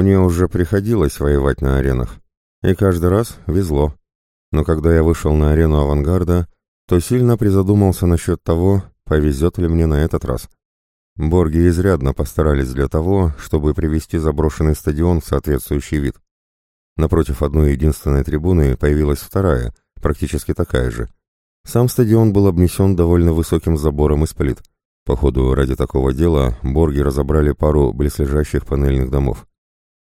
Мне уже приходилось воевать на аренах, и каждый раз везло. Но когда я вышел на арену авангарда, то сильно призадумался насчет того, повезет ли мне на этот раз. Борги изрядно постарались для того, чтобы привести заброшенный стадион в соответствующий вид. Напротив одной единственной трибуны появилась вторая, практически такая же. Сам стадион был обнесен довольно высоким забором из плит. Походу, ради такого дела борги разобрали пару близлежащих панельных домов.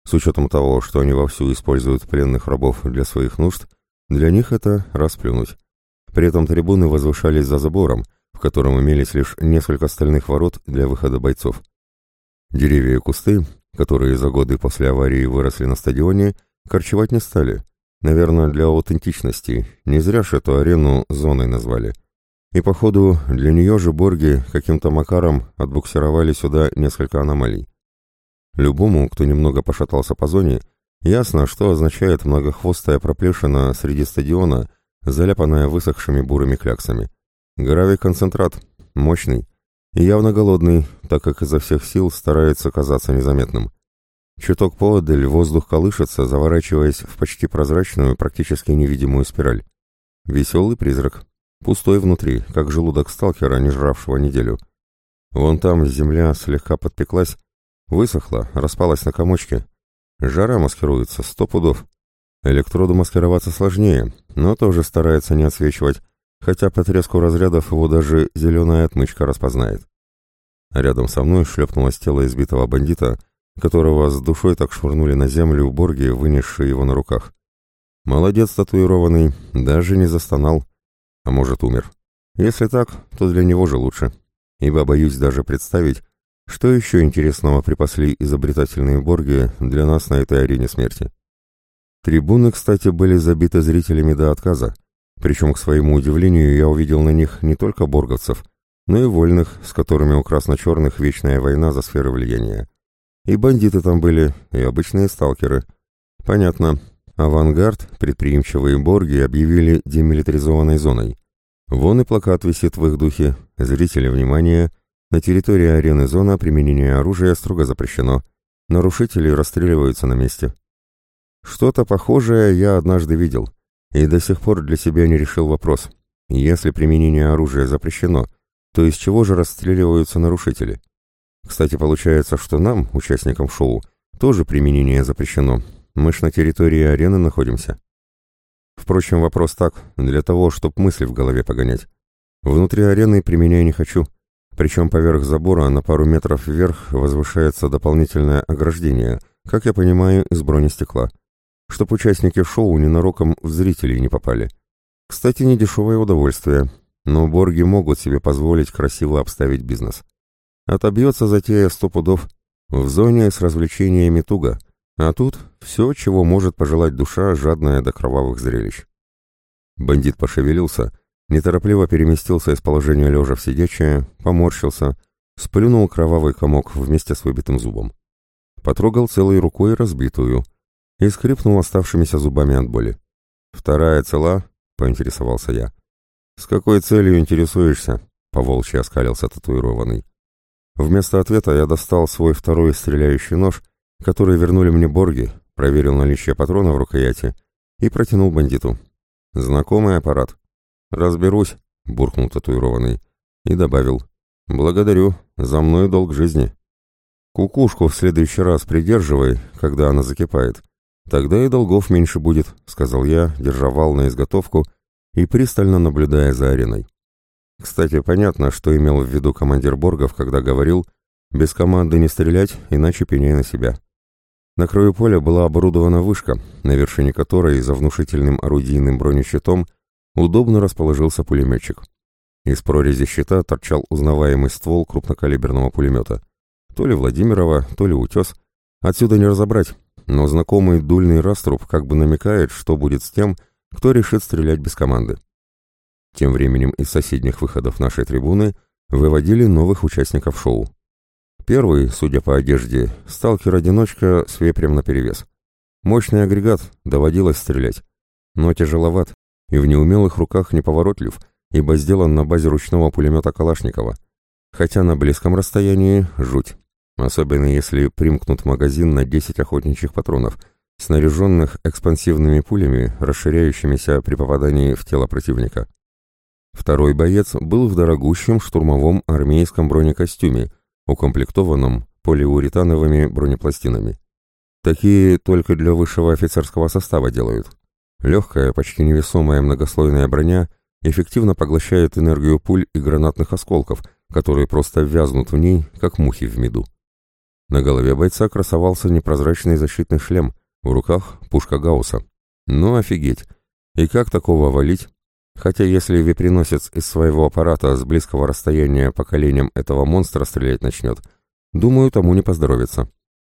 С учетом того, что они вовсю используют пленных рабов для своих нужд, для них это расплюнуть. При этом трибуны возвышались за забором, в котором имелись лишь несколько стальных ворот для выхода бойцов. Деревья и кусты, которые за годы после аварии выросли на стадионе, корчевать не стали. Наверное, для аутентичности. Не зря же эту арену зоной назвали. И, походу, для нее же Борги каким-то макаром отбуксировали сюда несколько аномалий. Любому, кто немного пошатался по зоне, ясно, что означает многохвостая проплешина среди стадиона, заляпанная высохшими бурыми кляксами. Гравий-концентрат, мощный и явно голодный, так как изо всех сил старается казаться незаметным. Чуток поодаль воздух колышется, заворачиваясь в почти прозрачную, практически невидимую спираль. Веселый призрак, пустой внутри, как желудок сталкера, не жравшего неделю. Вон там земля слегка подпеклась, высохла, распалась на комочки. Жара маскируется, сто пудов. Электроду маскироваться сложнее, но тоже старается не отсвечивать, хотя по треску разрядов его даже зеленая отмычка распознает. Рядом со мной шлепнулось тело избитого бандита, которого с душой так швырнули на землю борги, вынесшие его на руках. Молодец татуированный, даже не застонал, а может умер. Если так, то для него же лучше, ибо боюсь даже представить, что еще интересного припасли изобретательные борги для нас на этой арене смерти. Трибуны, кстати, были забиты зрителями до отказа, причем, к своему удивлению, я увидел на них не только борговцев, но и вольных, с которыми у красно-черных вечная война за сферы влияния. И бандиты там были, и обычные сталкеры. Понятно. Авангард, предприимчивые борги объявили демилитаризованной зоной. Вон и плакат висит в их духе. Зрители, внимание! На территории арены зона применение оружия строго запрещено. Нарушители расстреливаются на месте. Что-то похожее я однажды видел, и до сих пор для себя не решил вопрос. Если применение оружия запрещено, то из чего же расстреливаются нарушители? Кстати, получается, что нам, участникам шоу, тоже применение запрещено. Мы ж на территории арены находимся. Впрочем, вопрос так, для того, чтобы мысли в голове погонять. Внутри арены применяй не хочу. Причем поверх забора на пару метров вверх возвышается дополнительное ограждение, как я понимаю, из бронестекла. Чтоб участники шоу ненароком в зрителей не попали. Кстати, не дешевое удовольствие, но борги могут себе позволить красиво обставить бизнес. Отобьется затея сто пудов. В зоне с развлечениями туго, а тут все, чего может пожелать душа, жадная до кровавых зрелищ. Бандит пошевелился, неторопливо переместился из положения лежа в сидячее, поморщился, сплюнул кровавый комок вместе с выбитым зубом. Потрогал целой рукой разбитую и скрипнул оставшимися зубами от боли. «Вторая цела?» — поинтересовался я. «С какой целью интересуешься?» — поволчьи оскалился татуированный. Вместо ответа я достал свой второй стреляющий нож, который вернули мне борги, проверил наличие патрона в рукояти и протянул бандиту. «Знакомый аппарат?» «Разберусь», — буркнул татуированный и добавил. «Благодарю, за мной долг жизни». «Кукушку в следующий раз придерживай, когда она закипает. Тогда и долгов меньше будет», — сказал я, держа вал на изготовку и пристально наблюдая за ареной. Кстати, понятно, что имел в виду командир Боргов, когда говорил «без команды не стрелять, иначе пеняй на себя». На краю поля была оборудована вышка, на вершине которой за внушительным орудийным бронещитом удобно расположился пулеметчик. Из прорези щита торчал узнаваемый ствол крупнокалиберного пулемета. То ли Владимирова, то ли утес. Отсюда не разобрать, но знакомый дульный раструб как бы намекает, что будет с тем, кто решит стрелять без команды. Тем временем из соседних выходов нашей трибуны выводили новых участников шоу. Первый, судя по одежде, сталкер-одиночка с вепрем наперевес. Мощный агрегат, доводилось стрелять. Но тяжеловат, и в неумелых руках неповоротлив, ибо сделан на базе ручного пулемета Калашникова. Хотя на близком расстоянии жуть. особенно если примкнут магазин на 10 охотничьих патронов, снаряженных экспансивными пулями, расширяющимися при попадании в тело противника. Второй боец был в дорогущем штурмовом армейском бронекостюме, укомплектованном полиуретановыми бронепластинами. Такие только для высшего офицерского состава делают. Легкая, почти невесомая многослойная броня эффективно поглощает энергию пуль и гранатных осколков, которые просто вязнут в ней, как мухи в меду. На голове бойца красовался непрозрачный защитный шлем, в руках пушка Гаусса. Ну офигеть! И как такого валить? Хотя если веприносец из своего аппарата с близкого расстояния по коленям этого монстра стрелять начнет, думаю, тому не поздоровится.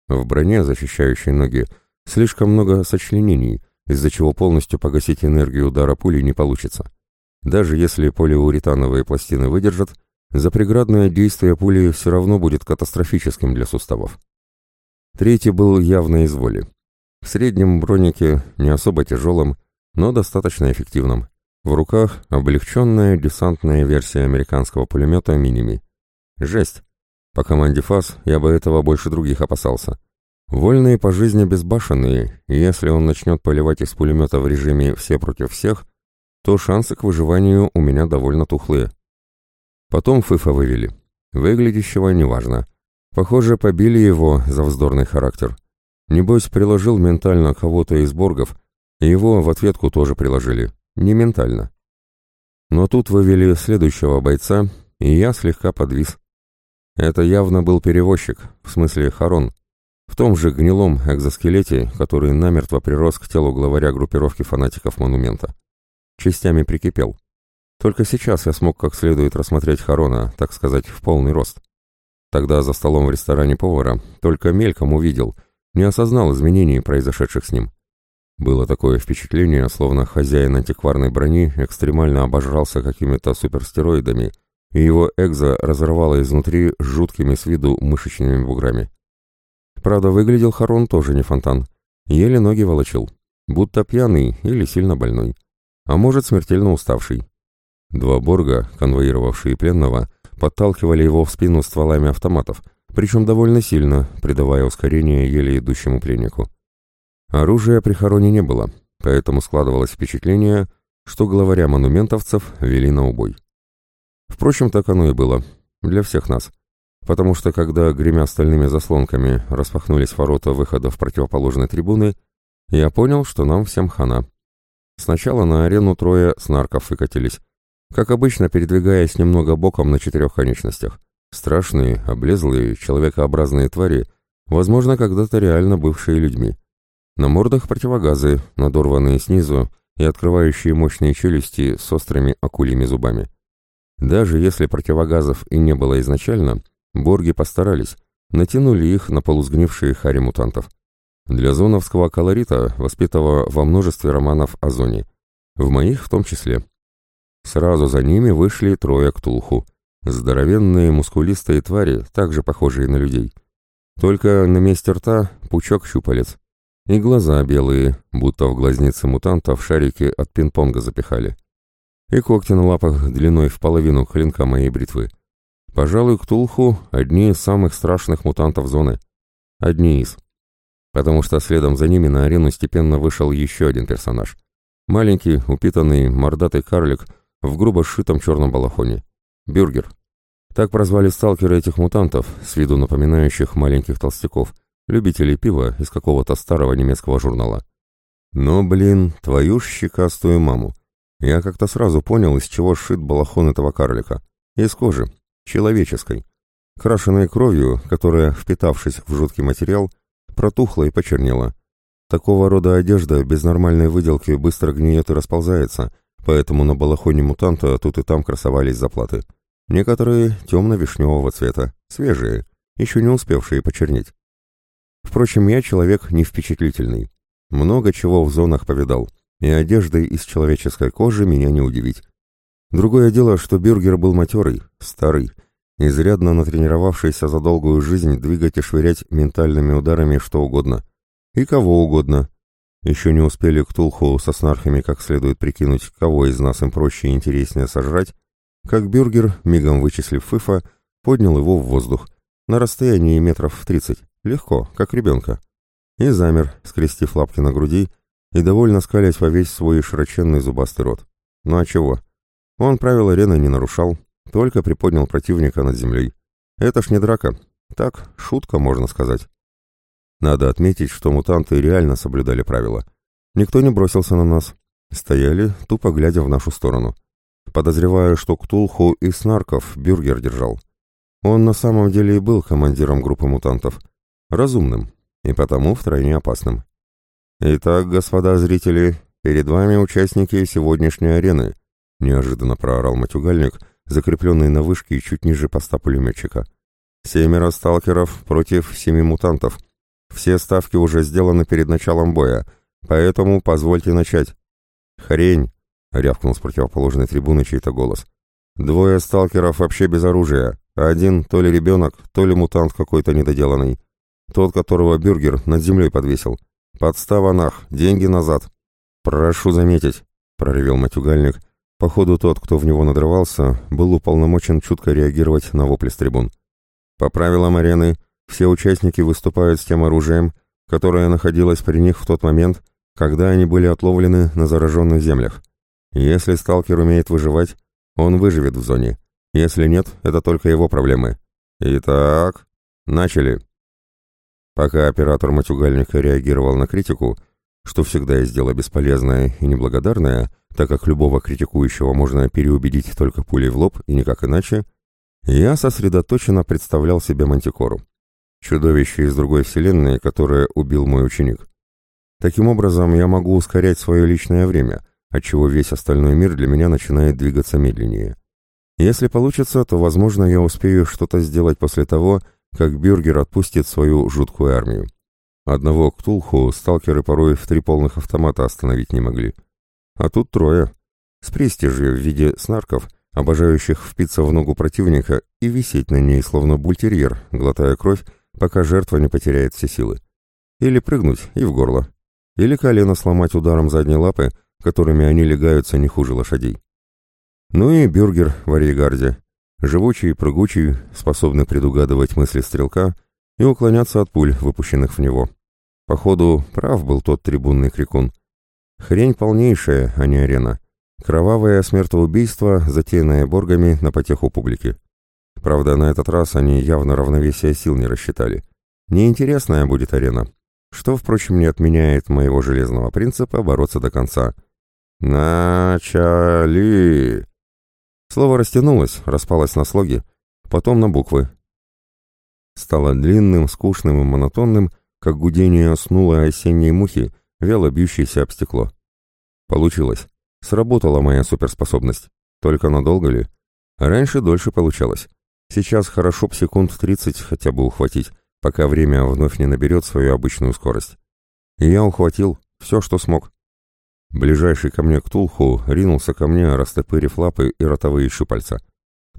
В броне, защищающей ноги, слишком много сочленений, из-за чего полностью погасить энергию удара пули не получится. Даже если полиуретановые пластины выдержат, запреградное действие пули все равно будет катастрофическим для суставов. Третий был явно из воли. В среднем бронике, не особо тяжелом, но достаточно эффективном. В руках облегченная десантная версия американского пулемета «Миними». Жесть! По команде ФАС я бы этого больше других опасался. Вольные по жизни безбашенные, и если он начнет поливать из пулемета в режиме «все против всех», то шансы к выживанию у меня довольно тухлые. Потом Фыфа вывели. Выглядящего неважно. Похоже, побили его за вздорный характер. Небось, приложил ментально кого-то из боргов, и его в ответку тоже приложили. Не ментально. Но тут вывели следующего бойца, и я слегка подвис. Это явно был перевозчик, в смысле Харон, в том же гнилом экзоскелете, который намертво прирос к телу главаря группировки фанатиков монумента частями прикипел. Только сейчас я смог как следует рассмотреть Харона, так сказать, в полный рост. Тогда за столом в ресторане повара только мельком увидел, не осознал изменений, произошедших с ним. Было такое впечатление, словно хозяин антикварной брони экстремально обожрался какими-то суперстероидами, и его экзо разорвало изнутри жуткими с виду мышечными буграми. Правда, выглядел Харон тоже не фонтан. Еле ноги волочил, будто пьяный или сильно больной а может смертельно уставший. Два борга, конвоировавшие пленного, подталкивали его в спину стволами автоматов, причем довольно сильно, придавая ускорение еле идущему пленнику. Оружия при хороне не было, поэтому складывалось впечатление, что главаря монументовцев вели на убой. Впрочем, так оно и было, для всех нас, потому что когда, гремя стальными заслонками, распахнулись ворота выхода в противоположной трибуны, я понял, что нам всем хана. Сначала на арену трое снарков выкатились, как обычно передвигаясь немного боком на четырех конечностях. Страшные, облезлые, человекообразные твари, возможно, когда-то реально бывшие людьми. На мордах противогазы, надорванные снизу и открывающие мощные челюсти с острыми акульями зубами. Даже если противогазов и не было изначально, борги постарались, натянули их на полусгнившие хари мутантов для зоновского колорита, воспитого во множестве романов о зоне, в моих в том числе. Сразу за ними вышли трое ктулху, здоровенные мускулистые твари, также похожие на людей. Только на месте рта пучок щупалец, и глаза белые, будто в глазницы мутантов шарики от пинг-понга запихали. И когти на лапах длиной в половину клинка моей бритвы. Пожалуй, Ктулху — одни из самых страшных мутантов зоны. Одни из потому что следом за ними на арену степенно вышел еще один персонаж. Маленький, упитанный, мордатый карлик в грубо сшитом черном балахоне. Бюргер. Так прозвали сталкеры этих мутантов, с виду напоминающих маленьких толстяков, любителей пива из какого-то старого немецкого журнала. Но, блин, твою ж щекастую маму. Я как-то сразу понял, из чего сшит балахон этого карлика. Из кожи. Человеческой. Крашенной кровью, которая, впитавшись в жуткий материал, протухла и почернела. Такого рода одежда без нормальной выделки быстро гниет и расползается, поэтому на балахоне мутанта тут и там красовались заплаты. Некоторые темно-вишневого цвета, свежие, еще не успевшие почернеть. Впрочем, я человек не впечатлительный. Много чего в зонах повидал, и одеждой из человеческой кожи меня не удивить. Другое дело, что Бюргер был матерый, старый, изрядно натренировавшийся за долгую жизнь двигать и швырять ментальными ударами что угодно. И кого угодно. Еще не успели к Тулху со снархами как следует прикинуть, кого из нас им проще и интереснее сожрать, как Бюргер, мигом вычислив Фыфа, поднял его в воздух на расстоянии метров в тридцать, легко, как ребенка. И замер, скрестив лапки на груди и довольно скалясь во весь свой широченный зубастый рот. Ну а чего? Он правил арены не нарушал, только приподнял противника над землей. Это ж не драка. Так, шутка, можно сказать. Надо отметить, что мутанты реально соблюдали правила. Никто не бросился на нас. Стояли, тупо глядя в нашу сторону. Подозреваю, что Ктулху и Снарков бюргер держал. Он на самом деле и был командиром группы мутантов. Разумным, и потому втройне опасным. «Итак, господа зрители, перед вами участники сегодняшней арены», неожиданно проорал матюгальник, закрепленный на вышке чуть ниже поста пулеметчика. «Семеро сталкеров против семи мутантов. Все ставки уже сделаны перед началом боя, поэтому позвольте начать». «Хрень!» — рявкнул с противоположной трибуны чей-то голос. «Двое сталкеров вообще без оружия. Один то ли ребенок, то ли мутант какой-то недоделанный. Тот, которого бюргер над землей подвесил. Подстава нах, деньги назад». «Прошу заметить», — проревел матюгальник. Походу, тот, кто в него надрывался, был уполномочен чутко реагировать на вопли с трибун. По правилам арены, все участники выступают с тем оружием, которое находилось при них в тот момент, когда они были отловлены на зараженных землях. Если сталкер умеет выживать, он выживет в зоне. Если нет, это только его проблемы. Итак, начали. Пока оператор матюгальника реагировал на критику, что всегда есть дело бесполезное и неблагодарное, так как любого критикующего можно переубедить только пулей в лоб и никак иначе, я сосредоточенно представлял себе Мантикору. Чудовище из другой вселенной, которое убил мой ученик. Таким образом, я могу ускорять свое личное время, отчего весь остальной мир для меня начинает двигаться медленнее. Если получится, то, возможно, я успею что-то сделать после того, как Бюргер отпустит свою жуткую армию. Одного Ктулху сталкеры порой в три полных автомата остановить не могли. А тут трое. С престижью в виде снарков, обожающих впиться в ногу противника и висеть на ней, словно бультерьер, глотая кровь, пока жертва не потеряет все силы. Или прыгнуть и в горло. Или колено сломать ударом задней лапы, которыми они легаются не хуже лошадей. Ну и бюргер в арьегарде. Живучий прыгучий, способный предугадывать мысли стрелка и уклоняться от пуль, выпущенных в него. Походу, прав был тот трибунный крикун. Хрень полнейшая, а не арена. Кровавое смертоубийство, затеянное боргами на потеху публики. Правда, на этот раз они явно равновесие сил не рассчитали. Неинтересная будет арена. Что, впрочем, не отменяет моего железного принципа бороться до конца. Начали! Слово растянулось, распалось на слоги, потом на буквы. Стало длинным, скучным и монотонным, как гудение снулой осенней мухи, вяло бьющейся об стекло. Получилось. Сработала моя суперспособность. Только надолго ли? Раньше дольше получалось. Сейчас хорошо б секунд 30 хотя бы ухватить, пока время вновь не наберет свою обычную скорость. И я ухватил все, что смог. Ближайший ко мне Ктулху ринулся ко мне, растопырив лапы и ротовые щупальца.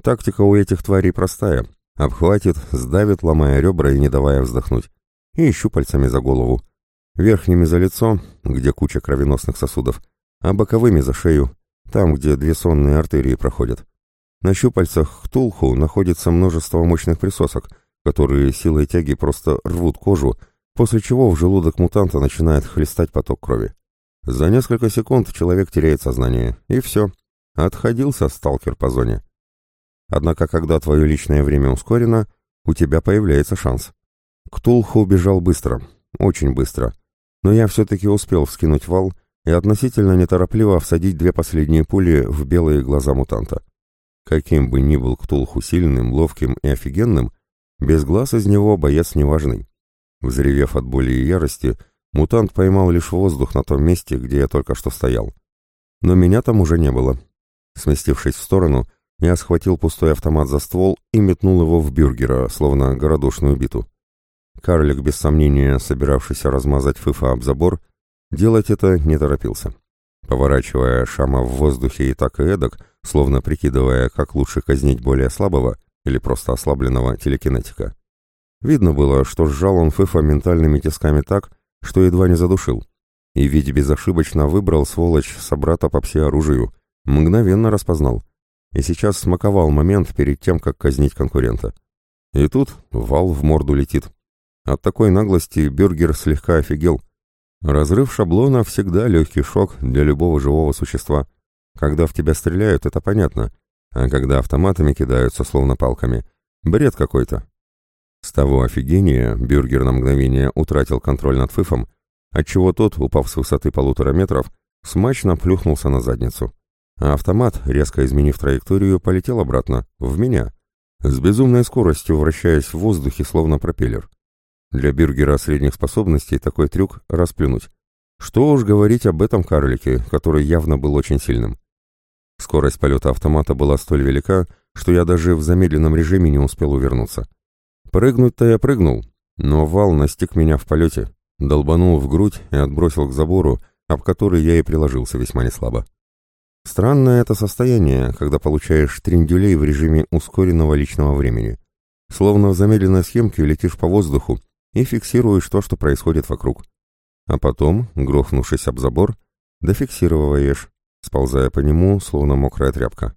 Тактика у этих тварей простая. Обхватит, сдавит, ломая ребра и не давая вздохнуть. И щупальцами за голову. Верхними за лицо, где куча кровеносных сосудов, а боковыми за шею, там, где две сонные артерии проходят. На щупальцах Ктулху находится множество мощных присосок, которые силой тяги просто рвут кожу, после чего в желудок мутанта начинает хлестать поток крови. За несколько секунд человек теряет сознание, и все. Отходился сталкер по зоне. Однако, когда твое личное время ускорено, у тебя появляется шанс. Ктулху убежал быстро, очень быстро. Но я все-таки успел вскинуть вал и относительно неторопливо всадить две последние пули в белые глаза мутанта. Каким бы ни был Ктулху сильным, ловким и офигенным, без глаз из него боец неважный. Взревев от боли и ярости, Мутант поймал лишь воздух на том месте, где я только что стоял. Но меня там уже не было. Сместившись в сторону, я схватил пустой автомат за ствол и метнул его в бюргера, словно городошную биту. Карлик, без сомнения, собиравшийся размазать Фыфа об забор, делать это не торопился. Поворачивая Шама в воздухе и так и эдак, словно прикидывая, как лучше казнить более слабого или просто ослабленного телекинетика. Видно было, что сжал он Фыфа ментальными тисками так, что едва не задушил. И ведь безошибочно выбрал, сволочь, собрата по пси-оружию. Мгновенно распознал. И сейчас смаковал момент перед тем, как казнить конкурента. И тут вал в морду летит. От такой наглости Бюргер слегка офигел. Разрыв шаблона всегда легкий шок для любого живого существа. Когда в тебя стреляют, это понятно. А когда автоматами кидаются, словно палками, бред какой-то. С того офигения Бюргер на мгновение утратил контроль над Фифом, отчего тот, упав с высоты полутора метров, смачно плюхнулся на задницу. А автомат, резко изменив траекторию, полетел обратно, в меня, с безумной скоростью вращаясь в воздухе, словно пропеллер. Для бюргера средних способностей такой трюк — расплюнуть. Что уж говорить об этом карлике, который явно был очень сильным. Скорость полета автомата была столь велика, что я даже в замедленном режиме не успел увернуться. Прыгнуть-то я прыгнул, но вал настиг меня в полете, долбанул в грудь и отбросил к забору, об который я и приложился весьма неслабо. Странное это состояние, когда получаешь трендюлей в режиме ускоренного личного времени. Словно в замедленной съемке летишь по воздуху и фиксируешь то, что происходит вокруг. А потом, грохнувшись об забор, дофиксировываешь, сползая по нему, словно мокрая тряпка.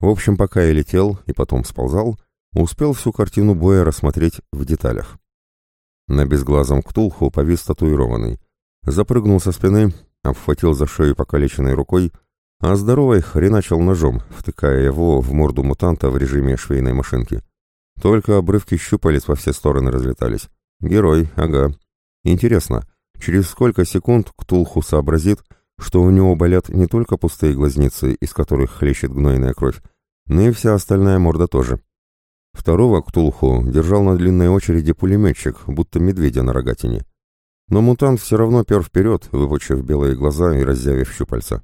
В общем, пока я летел и потом сползал, успел всю картину боя рассмотреть в деталях. На безглазом ктулху повис татуированный. Запрыгнул со спины, обхватил за шею покалеченной рукой а здоровый хреначил ножом, втыкая его в морду мутанта в режиме швейной машинки. Только обрывки щупалец во все стороны разлетались. Герой, ага. Интересно, через сколько секунд Ктулху сообразит, что у него болят не только пустые глазницы, из которых хлещет гнойная кровь, но и вся остальная морда тоже. Второго Ктулху держал на длинной очереди пулеметчик, будто медведя на рогатине. Но мутант все равно пер вперед, выпучив белые глаза и разъявив щупальца.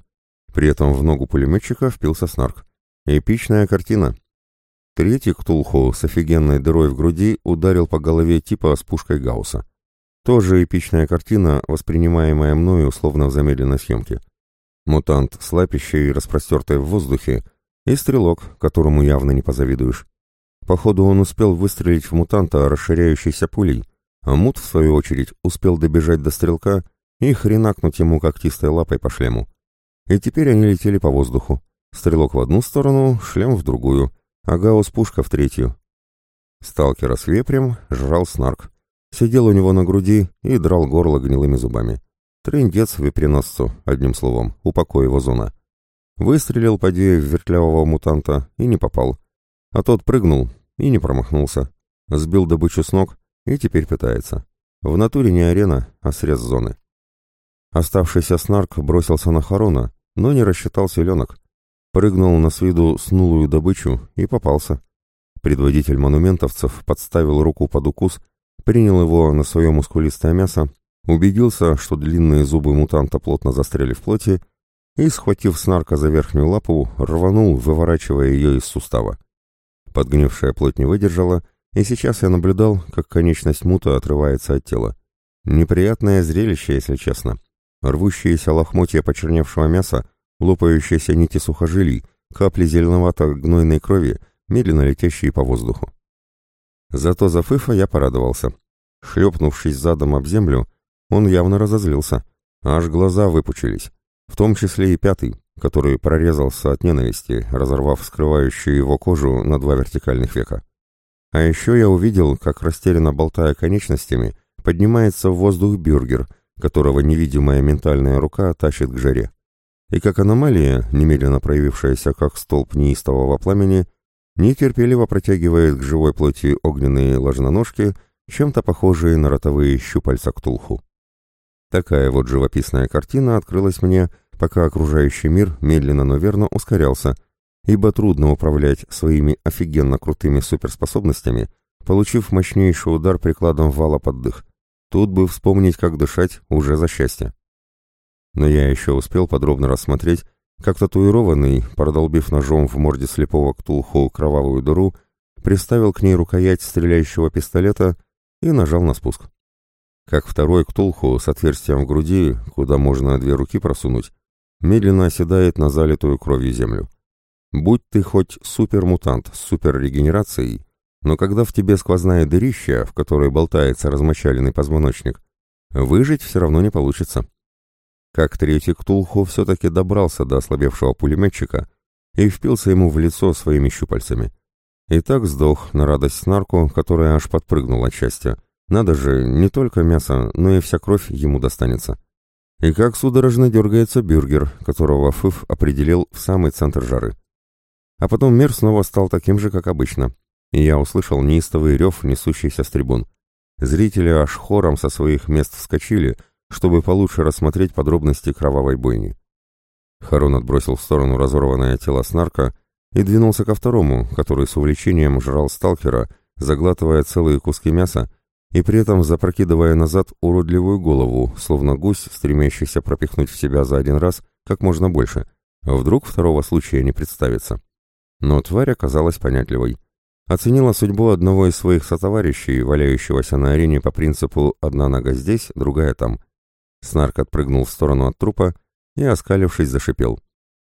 При этом в ногу пулеметчика впился снарк. Эпичная картина. Третий Ктулху с офигенной дырой в груди ударил по голове типа с пушкой Гаусса. Тоже эпичная картина, воспринимаемая мною условно в замедленной съемке. Мутант с лапищей, распростертой в воздухе, и стрелок, которому явно не позавидуешь. Походу он успел выстрелить в мутанта расширяющейся пулей, а мут, в свою очередь, успел добежать до стрелка и хренакнуть ему когтистой лапой по шлему. И теперь они летели по воздуху. Стрелок в одну сторону, шлем в другую, а гаусс-пушка в третью. Сталкера с вепрем жрал снарк. Сидел у него на груди и драл горло гнилыми зубами. Трындец вепреносцу, одним словом, упокой его зона. Выстрелил, поди, в вертлявого мутанта и не попал. А тот прыгнул и не промахнулся. Сбил добычу с ног и теперь пытается. В натуре не арена, а срез зоны. Оставшийся снарк бросился на Харона, но не рассчитал селенок. Прыгнул на с виду снулую добычу и попался. Предводитель монументовцев подставил руку под укус, принял его на свое мускулистое мясо, убедился, что длинные зубы мутанта плотно застряли в плоти, и, схватив снарка за верхнюю лапу, рванул, выворачивая ее из сустава. Подгнившая плоть не выдержала, и сейчас я наблюдал, как конечность мута отрывается от тела. Неприятное зрелище, если честно. Рвущиеся лохмотья почерневшего мяса, лопающиеся нити сухожилий, капли зеленовато-гнойной крови, медленно летящие по воздуху. Зато за Фыфа я порадовался. Шлепнувшись задом об землю, он явно разозлился, аж глаза выпучились, в том числе и пятый, который прорезался от ненависти, разорвав скрывающую его кожу на два вертикальных века. А еще я увидел, как растерянно болтая конечностями, поднимается в воздух бюргер — которого невидимая ментальная рука тащит к жаре. И как аномалия, немедленно проявившаяся как столб неистового пламени, нетерпеливо протягивает к живой плоти огненные ложноножки, чем-то похожие на ротовые щупальца ктулху. Такая вот живописная картина открылась мне, пока окружающий мир медленно, но верно ускорялся, ибо трудно управлять своими офигенно крутыми суперспособностями, получив мощнейший удар прикладом вала под дых. Тут бы вспомнить, как дышать, уже за счастье. Но я еще успел подробно рассмотреть, как татуированный, продолбив ножом в морде слепого ктулху кровавую дыру, приставил к ней рукоять стреляющего пистолета и нажал на спуск. Как второй ктулху с отверстием в груди, куда можно две руки просунуть, медленно оседает на залитую кровью землю. Будь ты хоть супермутант с суперрегенерацией, но когда в тебе сквозная дырища, в которой болтается размочаленный позвоночник, выжить все равно не получится. Как третий Ктулху все-таки добрался до ослабевшего пулеметчика и впился ему в лицо своими щупальцами. И так сдох на радость снарку, которая аж подпрыгнула от счастья. Надо же, не только мясо, но и вся кровь ему достанется. И как судорожно дергается бюргер, которого Фыф определил в самый центр жары. А потом мир снова стал таким же, как обычно, и я услышал неистовый рев, несущийся с трибун. Зрители аж хором со своих мест вскочили, чтобы получше рассмотреть подробности кровавой бойни. Харон отбросил в сторону разорванное тело снарка и двинулся ко второму, который с увлечением жрал сталкера, заглатывая целые куски мяса и при этом запрокидывая назад уродливую голову, словно гусь, стремящийся пропихнуть в себя за один раз как можно больше, вдруг второго случая не представится. Но тварь оказалась понятливой. Оценила судьбу одного из своих сотоварищей, валяющегося на арене по принципу «одна нога здесь, другая там». Снарк отпрыгнул в сторону от трупа и, оскалившись, зашипел.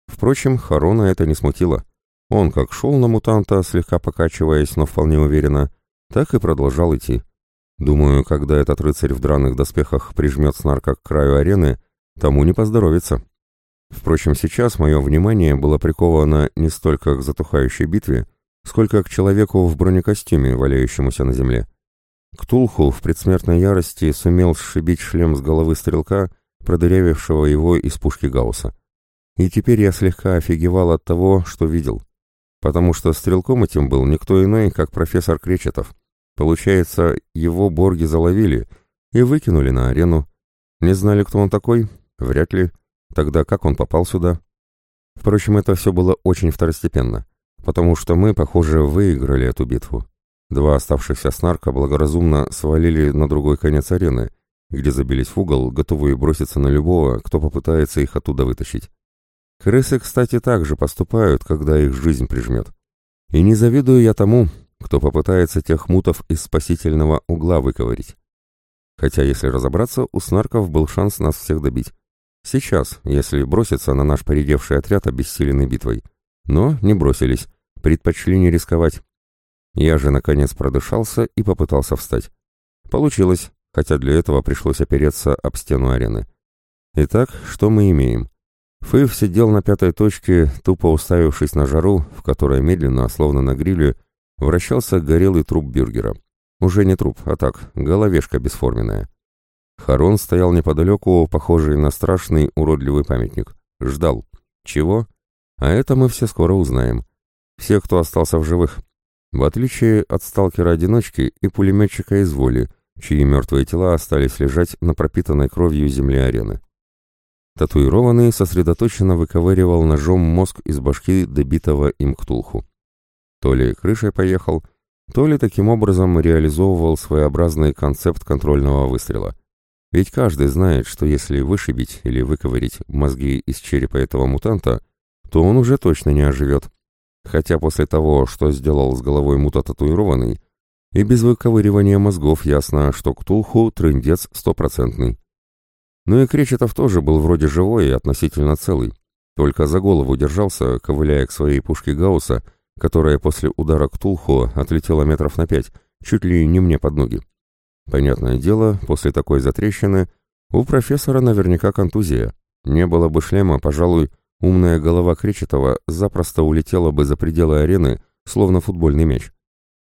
Впрочем, Харона это не смутило. Он как шел на мутанта, слегка покачиваясь, но вполне уверенно, так и продолжал идти. Думаю, когда этот рыцарь в драных доспехах прижмет снарка к краю арены, тому не поздоровится. Впрочем, сейчас мое внимание было приковано не столько к затухающей битве, сколько к человеку в бронекостюме, валяющемуся на земле. Ктулху в предсмертной ярости сумел сшибить шлем с головы стрелка, продырявившего его из пушки Гаусса. И теперь я слегка офигевал от того, что видел. Потому что стрелком этим был никто иной, как профессор Кречетов. Получается, его борги заловили и выкинули на арену. Не знали, кто он такой? Вряд ли. Тогда как он попал сюда? Впрочем, это все было очень второстепенно, потому что мы, похоже, выиграли эту битву. Два оставшихся снарка благоразумно свалили на другой конец арены, где забились в угол, готовые броситься на любого, кто попытается их оттуда вытащить. Крысы, кстати, также поступают, когда их жизнь прижмет. И не завидую я тому, кто попытается тех мутов из спасительного угла выковырить. Хотя, если разобраться, у снарков был шанс нас всех добить. Сейчас, если броситься на наш поредевший отряд, обессиленный битвой. Но не бросились, предпочли не рисковать. Я же, наконец, продышался и попытался встать. Получилось, хотя для этого пришлось опереться об стену арены. Итак, что мы имеем? Фыв сидел на пятой точке, тупо уставившись на жару, в которой медленно, словно на гриле, вращался горелый труп бюргера. Уже не труп, а так, головешка бесформенная. Харон стоял неподалеку, похожий на страшный уродливый памятник. Ждал. Чего? А это мы все скоро узнаем. Все, кто остался в живых. В отличие от сталкера-одиночки и пулеметчика из воли, чьи мертвые тела остались лежать на пропитанной кровью земли арены. Татуированный сосредоточенно выковыривал ножом мозг из башки добитого им ктулху. То ли крышей поехал, то ли таким образом реализовывал своеобразный концепт контрольного выстрела. Ведь каждый знает, что если вышибить или выковырить мозги из черепа этого мутанта, то он уже точно не оживет. Хотя после того, что сделал с головой мута татуированный, и без выковыривания мозгов ясно, что Ктулху трындец стопроцентный. Ну и Кречетов тоже был вроде живой и относительно целый, только за голову держался, ковыляя к своей пушке Гаусса, которая после удара Ктулху отлетела метров на пять, чуть ли не мне под ноги. Понятное дело, после такой затрещины у профессора наверняка контузия. Не было бы шлема, пожалуй, умная голова Кречетова запросто улетела бы за пределы арены, словно футбольный мяч.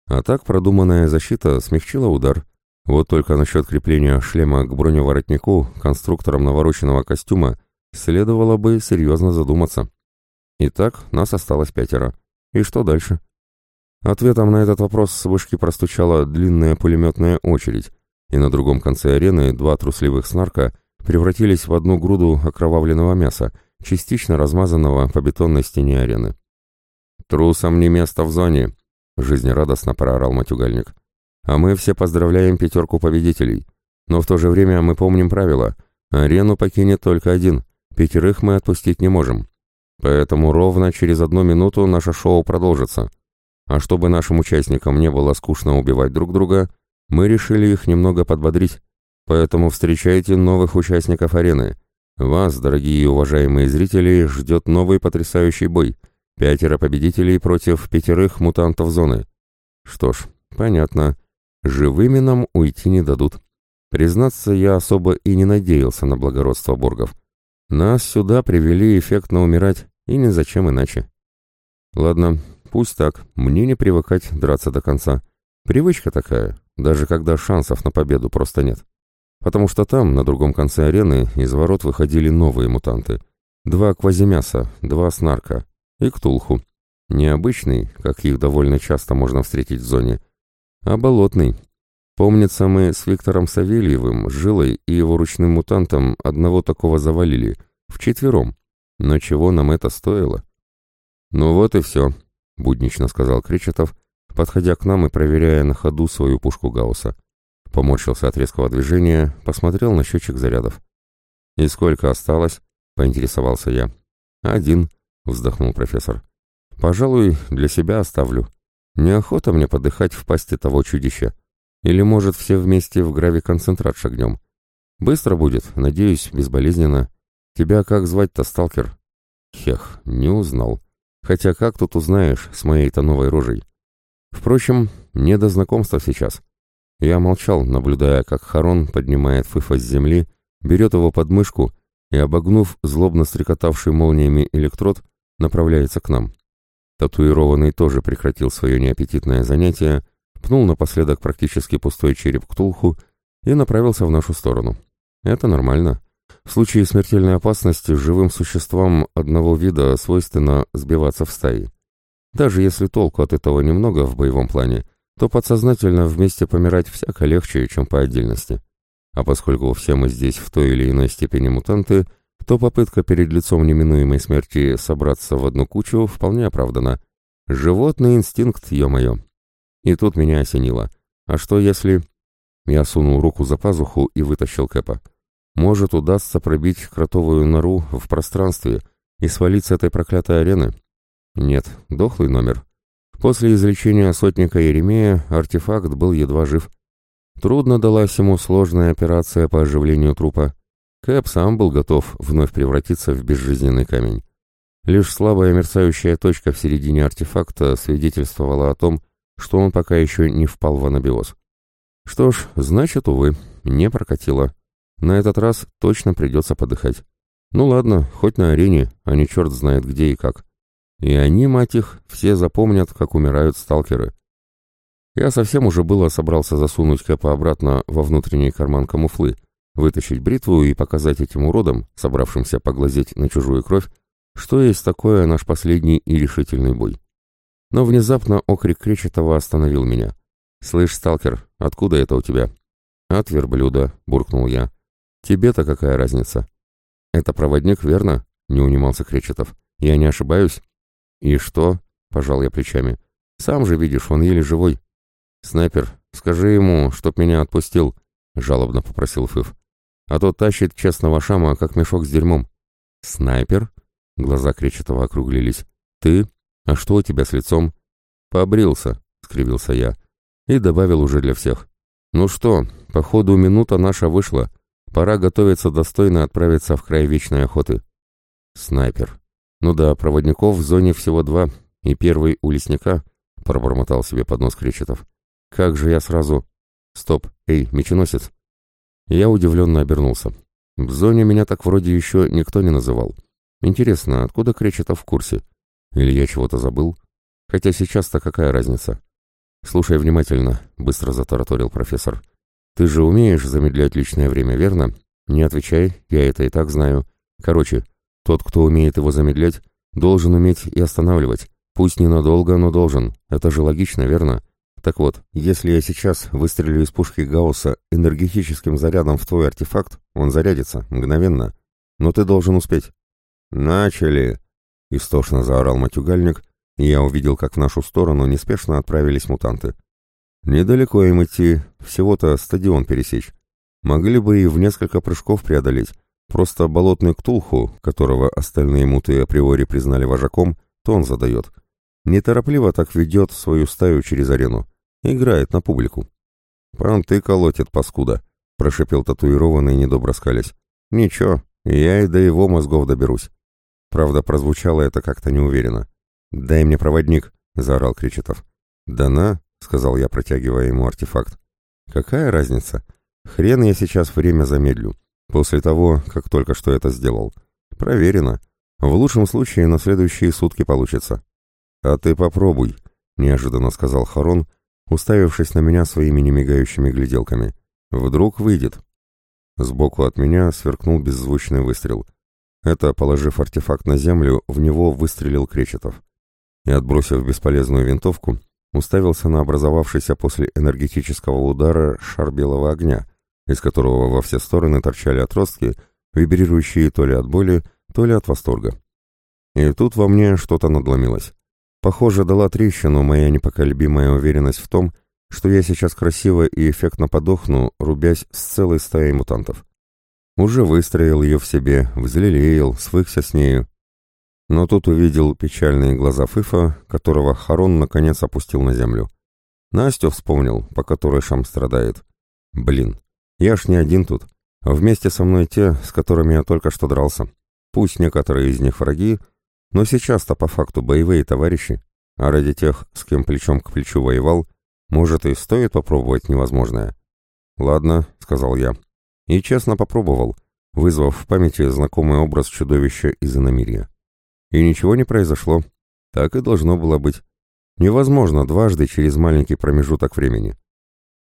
А так продуманная защита смягчила удар. Вот только насчет крепления шлема к броневоротнику конструктором навороченного костюма следовало бы серьезно задуматься. Итак, нас осталось пятеро. И что дальше? Ответом на этот вопрос с вышки простучала длинная пулеметная очередь, и на другом конце арены два трусливых снарка превратились в одну груду окровавленного мяса, частично размазанного по бетонной стене арены. «Трусам не место в зоне!» — жизнерадостно проорал матюгальник. «А мы все поздравляем пятерку победителей. Но в то же время мы помним правила. Арену покинет только один. Пятерых мы отпустить не можем. Поэтому ровно через одну минуту наше шоу продолжится. А чтобы нашим участникам не было скучно убивать друг друга, мы решили их немного подбодрить. Поэтому встречайте новых участников арены. Вас, дорогие и уважаемые зрители, ждет новый потрясающий бой. Пятеро победителей против пятерых мутантов зоны. Что ж, понятно. Живыми нам уйти не дадут. Признаться, я особо и не надеялся на благородство боргов. Нас сюда привели эффектно умирать, и ни зачем иначе. Ладно, пусть так, мне не привыкать драться до конца. Привычка такая, даже когда шансов на победу просто нет. Потому что там, на другом конце арены, из ворот выходили новые мутанты. Два квазимяса, два снарка и ктулху. Необычный, как их довольно часто можно встретить в зоне, а болотный. Помнится, мы с Виктором Савельевым, Жилой и его ручным мутантом одного такого завалили, вчетвером. Но чего нам это стоило? «Ну вот и все», — буднично сказал Кречетов, подходя к нам и проверяя на ходу свою пушку Гаусса. Поморщился от резкого движения, посмотрел на счетчик зарядов. «И сколько осталось?» — поинтересовался я. «Один», — вздохнул профессор. «Пожалуй, для себя оставлю. Неохота мне подыхать в пасти того чудища. Или, может, все вместе в гравиконцентрат шагнем. Быстро будет, надеюсь, безболезненно. Тебя как звать-то, сталкер?» «Хех, не узнал. Хотя как тут узнаешь с моей-то новой рожей? Впрочем, не до знакомства сейчас. Я молчал, наблюдая, как Харон поднимает Фыфа с земли, берет его под мышку и, обогнув злобно стрекотавший молниями электрод, направляется к нам. Татуированный тоже прекратил свое неаппетитное занятие, пнул напоследок практически пустой череп Ктулху и направился в нашу сторону. Это нормально. В случае смертельной опасности живым существам одного вида свойственно сбиваться в стаи. Даже если толку от этого немного в боевом плане, то подсознательно вместе помирать всяко легче, чем по отдельности. А поскольку все мы здесь в той или иной степени мутанты, то попытка перед лицом неминуемой смерти собраться в одну кучу вполне оправдана. Животный инстинкт, ё-моё. И тут меня осенило. А что если... Я сунул руку за пазуху и вытащил Кэпа. Может, удастся пробить кротовую нору в пространстве и свалить с этой проклятой арены? Нет, дохлый номер. После излечения сотника Еремея артефакт был едва жив. Трудно далась ему сложная операция по оживлению трупа. Кэп сам был готов вновь превратиться в безжизненный камень. Лишь слабая мерцающая точка в середине артефакта свидетельствовала о том, что он пока еще не впал в анабиоз. Что ж, значит, увы, не прокатило. На этот раз точно придется подыхать. Ну ладно, хоть на арене, а не черт знает где и как. И они, мать их, все запомнят, как умирают сталкеры. Я совсем уже было собрался засунуть Кэпа обратно во внутренний карман камуфлы, вытащить бритву и показать этим уродам, собравшимся поглазеть на чужую кровь, что есть такое наш последний и решительный бой. Но внезапно окрик Кречетова остановил меня. «Слышь, сталкер, откуда это у тебя?» «От верблюда», — буркнул я. «Тебе-то какая разница?» «Это проводник, верно?» — не унимался Кречетов. «Я не ошибаюсь?» «И что?» — пожал я плечами. «Сам же видишь, он еле живой». «Снайпер, скажи ему, чтоб меня отпустил», — жалобно попросил Фыв. «А то тащит честного шама, как мешок с дерьмом». «Снайпер?» — глаза Кречетова округлились. «Ты? А что у тебя с лицом?» «Побрился», — скривился я. И добавил уже для всех. «Ну что, походу минута наша вышла. Пора готовиться достойно отправиться в край вечной охоты. Снайпер. Ну да, проводников в зоне всего два, и первый у лесника, пробормотал себе под нос Кречетов. Как же я сразу... Стоп, эй, меченосец. Я удивленно обернулся. В зоне меня так вроде еще никто не называл. Интересно, откуда Кречетов в курсе? Или я чего-то забыл? Хотя сейчас-то какая разница? Слушай внимательно, быстро затараторил профессор. Ты же умеешь замедлять личное время, верно? Не отвечай, я это и так знаю. Короче, тот, кто умеет его замедлять, должен уметь и останавливать. Пусть ненадолго, но должен. Это же логично, верно? Так вот, если я сейчас выстрелю из пушки Гаусса энергетическим зарядом в твой артефакт, он зарядится, мгновенно. Но ты должен успеть. «Начали!» — истошно заорал матюгальник, и я увидел, как в нашу сторону неспешно отправились мутанты. Недалеко им идти, всего-то стадион пересечь. Могли бы и в несколько прыжков преодолеть. Просто болотный ктулху, которого остальные муты априори признали вожаком, тон задает. Неторопливо так ведет свою стаю через арену. Играет на публику. «Понты колотит, паскуда», — прошипел татуированный, недобро скалясь. «Ничего, я и до его мозгов доберусь». Правда, прозвучало это как-то неуверенно. «Дай мне проводник», — заорал Кречетов. «Да на», — сказал я, протягивая ему артефакт. «Какая разница? Хрен я сейчас время замедлю. После того, как только что это сделал. Проверено. В лучшем случае на следующие сутки получится». «А ты попробуй», — неожиданно сказал Харон, уставившись на меня своими немигающими гляделками. «Вдруг выйдет». Сбоку от меня сверкнул беззвучный выстрел. Это, положив артефакт на землю, в него выстрелил Кречетов. И, отбросив бесполезную винтовку, уставился на образовавшийся после энергетического удара шар белого огня, из которого во все стороны торчали отростки, вибрирующие то ли от боли, то ли от восторга. И тут во мне что-то надломилось. Похоже, дала трещину моя непоколебимая уверенность в том, что я сейчас красиво и эффектно подохну, рубясь с целой стаей мутантов. Уже выстроил ее в себе, взлелеял, свыкся с нею. Но тут увидел печальные глаза Фыфа, которого Харон наконец опустил на землю. Настю вспомнил, по которой Шам страдает. Блин, я ж не один тут. Вместе со мной те, с которыми я только что дрался. Пусть некоторые из них враги, но сейчас-то по факту боевые товарищи, а ради тех, с кем плечом к плечу воевал, может и стоит попробовать невозможное. «Ладно», — сказал я. И честно попробовал, вызвав в памяти знакомый образ чудовища из иномирья. И ничего не произошло. Так и должно было быть. Невозможно дважды через маленький промежуток времени.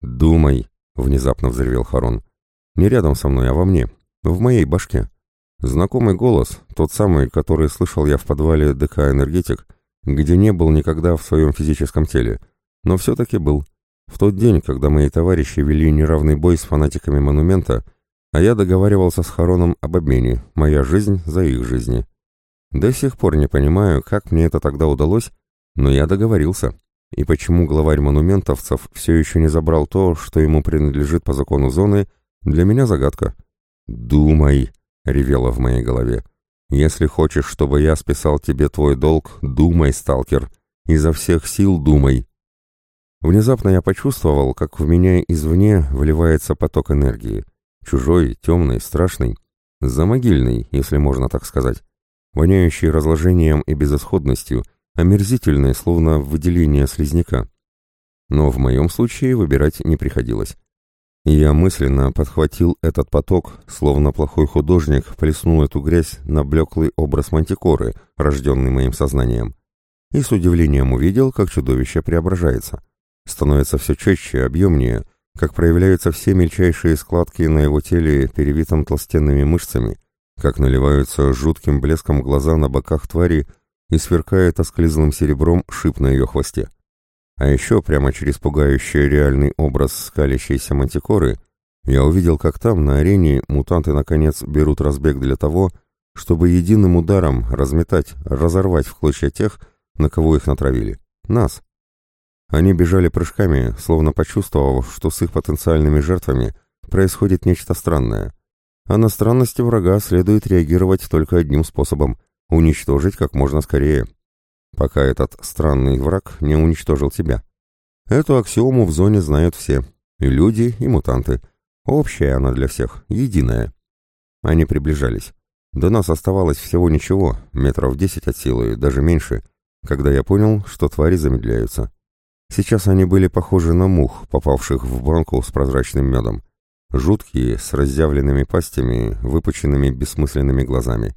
«Думай», — внезапно взревел Харон. «Не рядом со мной, а во мне. В моей башке. Знакомый голос, тот самый, который слышал я в подвале ДК «Энергетик», где не был никогда в своем физическом теле, но все-таки был. В тот день, когда мои товарищи вели неравный бой с фанатиками монумента, а я договаривался с Хароном об обмене, моя жизнь за их жизни. До сих пор не понимаю, как мне это тогда удалось, но я договорился. И почему главарь монументовцев все еще не забрал то, что ему принадлежит по закону зоны, для меня загадка. «Думай», — ревело в моей голове. «Если хочешь, чтобы я списал тебе твой долг, думай, сталкер. Изо всех сил думай». Внезапно я почувствовал, как в меня извне вливается поток энергии. Чужой, темный, страшный. Замогильный, если можно так сказать. Воняющий разложением и безысходностью, омерзительный, словно выделение слизняка. Но в моем случае выбирать не приходилось. Я мысленно подхватил этот поток, словно плохой художник плеснул эту грязь на блеклый образ мантикоры, рожденный моим сознанием. И с удивлением увидел, как чудовище преображается. Становится все четче, объемнее, как проявляются все мельчайшие складки на его теле, перевитым толстенными мышцами, как наливаются жутким блеском глаза на боках твари и сверкает осклизлым серебром шип на ее хвосте. А еще прямо через пугающий реальный образ скалящейся мантикоры я увидел, как там, на арене, мутанты наконец берут разбег для того, чтобы единым ударом разметать, разорвать в клочья тех, на кого их натравили. Нас. Они бежали прыжками, словно почувствовав, что с их потенциальными жертвами происходит нечто странное. А на странности врага следует реагировать только одним способом — уничтожить как можно скорее пока этот странный враг не уничтожил тебя. Эту аксиому в зоне знают все. И люди, и мутанты. Общая она для всех, единая. Они приближались. До нас оставалось всего ничего, метров десять от силы, даже меньше, когда я понял, что твари замедляются. Сейчас они были похожи на мух, попавших в банку с прозрачным медом. Жуткие, с разъявленными пастями, выпученными бессмысленными глазами.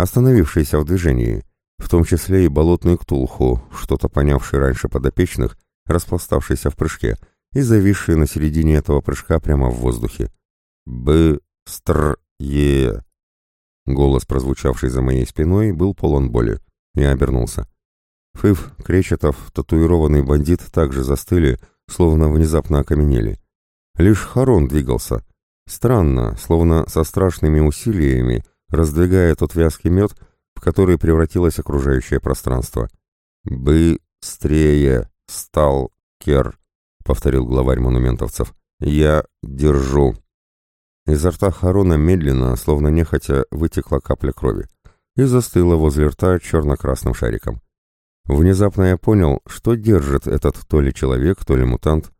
Остановившиеся в движении, в том числе и болотный ктулху, что-то понявший раньше подопечных, распластавшийся в прыжке и зависший на середине этого прыжка прямо в воздухе. «Б-стр-е...» Голос, прозвучавший за моей спиной, был полон боли. Я обернулся. Фыв, Кречетов, татуированный бандит также застыли, словно внезапно окаменели. Лишь Харон двигался. Странно, словно со страшными усилиями, раздвигая тот вязкий мед, в который превратилось окружающее пространство. «Быстрее, сталкер!» — повторил главарь монументовцев. «Я держу!» Изо рта Харона медленно, словно нехотя, вытекла капля крови и застыла возле рта черно-красным шариком. Внезапно я понял, что держит этот то ли человек, то ли мутант.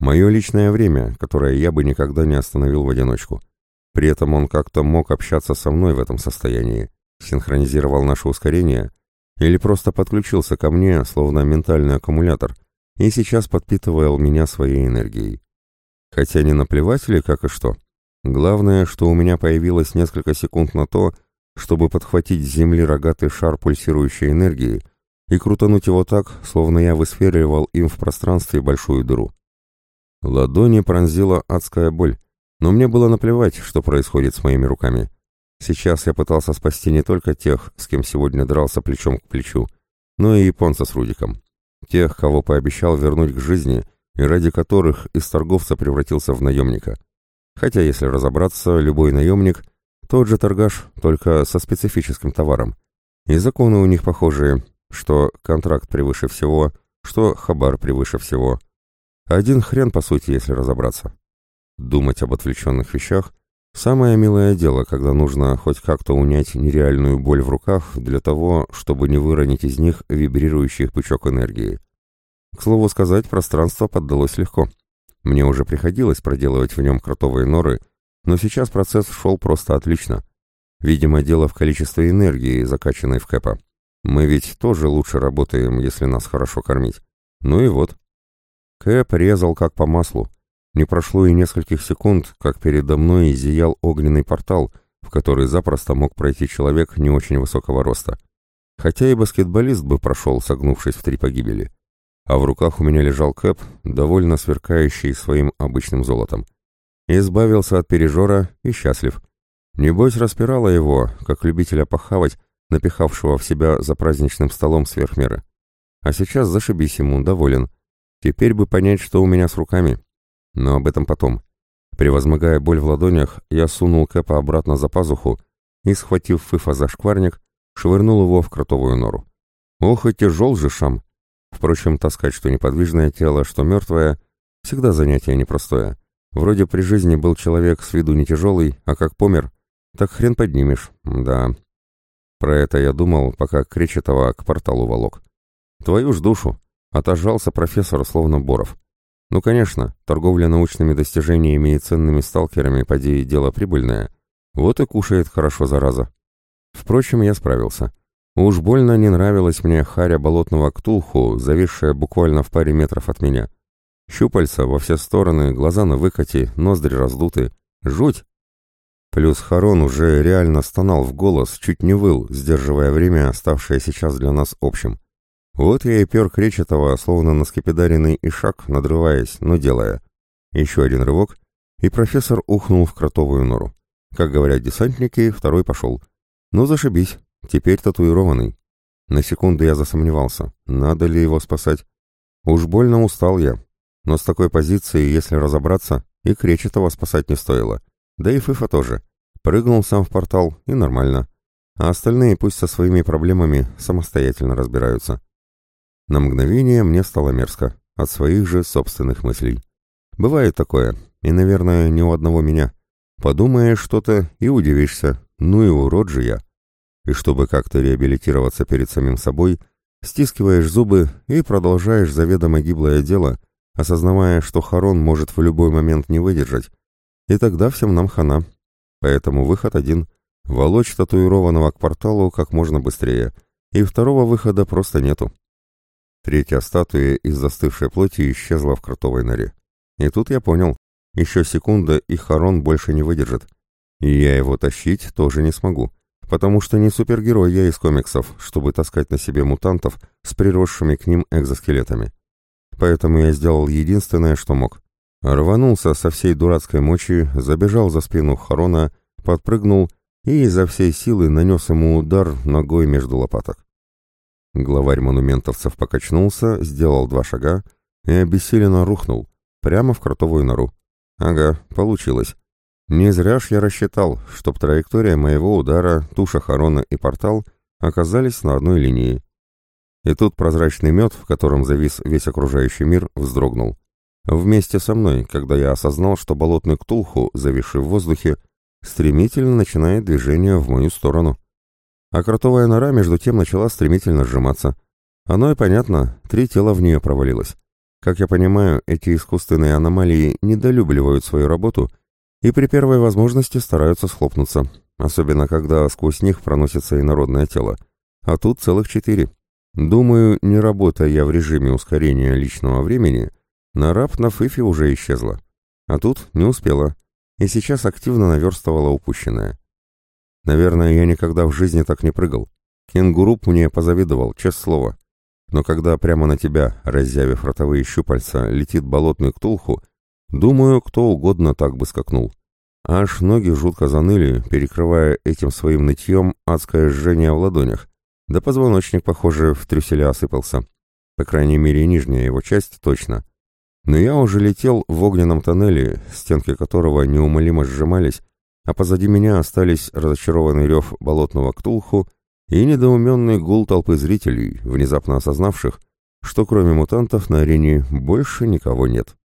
Мое личное время, которое я бы никогда не остановил в одиночку. При этом он как-то мог общаться со мной в этом состоянии синхронизировал наше ускорение или просто подключился ко мне, словно ментальный аккумулятор, и сейчас подпитывал меня своей энергией. Хотя не наплевать ли, как и что. Главное, что у меня появилось несколько секунд на то, чтобы подхватить с земли рогатый шар пульсирующей энергии и крутануть его так, словно я высверливал им в пространстве большую дыру. Ладони пронзила адская боль, но мне было наплевать, что происходит с моими руками. Сейчас я пытался спасти не только тех, с кем сегодня дрался плечом к плечу, но и японца с Рудиком. Тех, кого пообещал вернуть к жизни, и ради которых из торговца превратился в наемника. Хотя, если разобраться, любой наемник — тот же торгаш, только со специфическим товаром. И законы у них похожие, что контракт превыше всего, что хабар превыше всего. Один хрен, по сути, если разобраться. Думать об отвлеченных вещах — самое милое дело, когда нужно хоть как-то унять нереальную боль в руках для того, чтобы не выронить из них вибрирующий пучок энергии. К слову сказать, пространство поддалось легко. Мне уже приходилось проделывать в нем кротовые норы, но сейчас процесс шел просто отлично. Видимо, дело в количестве энергии, закачанной в Кэпа. Мы ведь тоже лучше работаем, если нас хорошо кормить. Ну и вот. Кэп резал как по маслу. Не прошло и нескольких секунд, как передо мной зиял огненный портал, в который запросто мог пройти человек не очень высокого роста. Хотя и баскетболист бы прошел, согнувшись в три погибели а в руках у меня лежал кэп, довольно сверкающий своим обычным золотом. Избавился от пережора и счастлив. Небось распирала его, как любителя похавать, напихавшего в себя за праздничным столом сверх меры. А сейчас зашибись ему, доволен. Теперь бы понять, что у меня с руками. Но об этом потом. Превозмогая боль в ладонях, я сунул Кэпа обратно за пазуху и, схватив Фыфа за шкварник, швырнул его в кротовую нору. Ох и тяжел же шам! Впрочем, таскать что неподвижное тело, что мертвое, всегда занятие непростое. Вроде при жизни был человек с виду не тяжелый, а как помер, так хрен поднимешь, да. Про это я думал, пока Кречетова к порталу волок. Твою ж душу, отожался профессор словно Боров. Ну, конечно, торговля научными достижениями и ценными сталкерами, поди, дело прибыльное. Вот и кушает хорошо, зараза. Впрочем, я справился. Уж больно не нравилась мне харя болотного ктулху, зависшая буквально в паре метров от меня. Щупальца во все стороны, глаза на выкате, ноздри раздуты. Жуть! Плюс Харон уже реально стонал в голос, чуть не выл, сдерживая время, оставшее сейчас для нас общим. Вот я и пер кречетого, словно на скипидаренный ишак, надрываясь, но делая. Еще один рывок, и профессор ухнул в кротовую нору. Как говорят десантники, второй пошел. Ну, зашибись, Теперь татуированный. На секунду я засомневался, надо ли его спасать. Уж больно устал я. Но с такой позиции, если разобраться, и Кречетова спасать не стоило. Да и Фыфа тоже. Прыгнул сам в портал, и нормально. А остальные пусть со своими проблемами самостоятельно разбираются. На мгновение мне стало мерзко. От своих же собственных мыслей. Бывает такое, и, наверное, не у одного меня. Подумаешь что-то и удивишься. Ну и урод же я и чтобы как-то реабилитироваться перед самим собой, стискиваешь зубы и продолжаешь заведомо гиблое дело, осознавая, что Харон может в любой момент не выдержать, и тогда всем нам хана. Поэтому выход один — волочь татуированного к порталу как можно быстрее, и второго выхода просто нету. Третья статуя из застывшей плоти исчезла в кротовой норе. И тут я понял, еще секунда, и Харон больше не выдержит. И я его тащить тоже не смогу потому что не супергерой я из комиксов, чтобы таскать на себе мутантов с приросшими к ним экзоскелетами. Поэтому я сделал единственное, что мог. Рванулся со всей дурацкой мочи, забежал за спину Харона, подпрыгнул и изо всей силы нанес ему удар ногой между лопаток. Главарь монументовцев покачнулся, сделал два шага и обессиленно рухнул, прямо в кротовую нору. Ага, получилось. Не зря ж я рассчитал, чтоб траектория моего удара, туша Харона и портал оказались на одной линии. И тут прозрачный мед, в котором завис весь окружающий мир, вздрогнул. Вместе со мной, когда я осознал, что болотный ктулху, зависший в воздухе, стремительно начинает движение в мою сторону. А кротовая нора между тем начала стремительно сжиматься. Оно и понятно, три тела в нее провалилось. Как я понимаю, эти искусственные аномалии недолюбливают свою работу — и при первой возможности стараются схлопнуться, особенно когда сквозь них проносится инородное тело. А тут целых четыре. Думаю, не работая я в режиме ускорения личного времени, Нараб на Фыфе уже исчезла. А тут не успела, и сейчас активно наверстывала упущенное. Наверное, я никогда в жизни так не прыгал. Кенгуру мне позавидовал, честное слово. Но когда прямо на тебя, разъявив ротовые щупальца, летит болотный ктулху, думаю, кто угодно так бы скакнул. Аж ноги жутко заныли, перекрывая этим своим нытьем адское жжение в ладонях, да позвоночник, похоже, в трюселя осыпался. По крайней мере, нижняя его часть точно. Но я уже летел в огненном тоннеле, стенки которого неумолимо сжимались, а позади меня остались разочарованный рев болотного ктулху и недоуменный гул толпы зрителей, внезапно осознавших, что кроме мутантов на арене больше никого нет.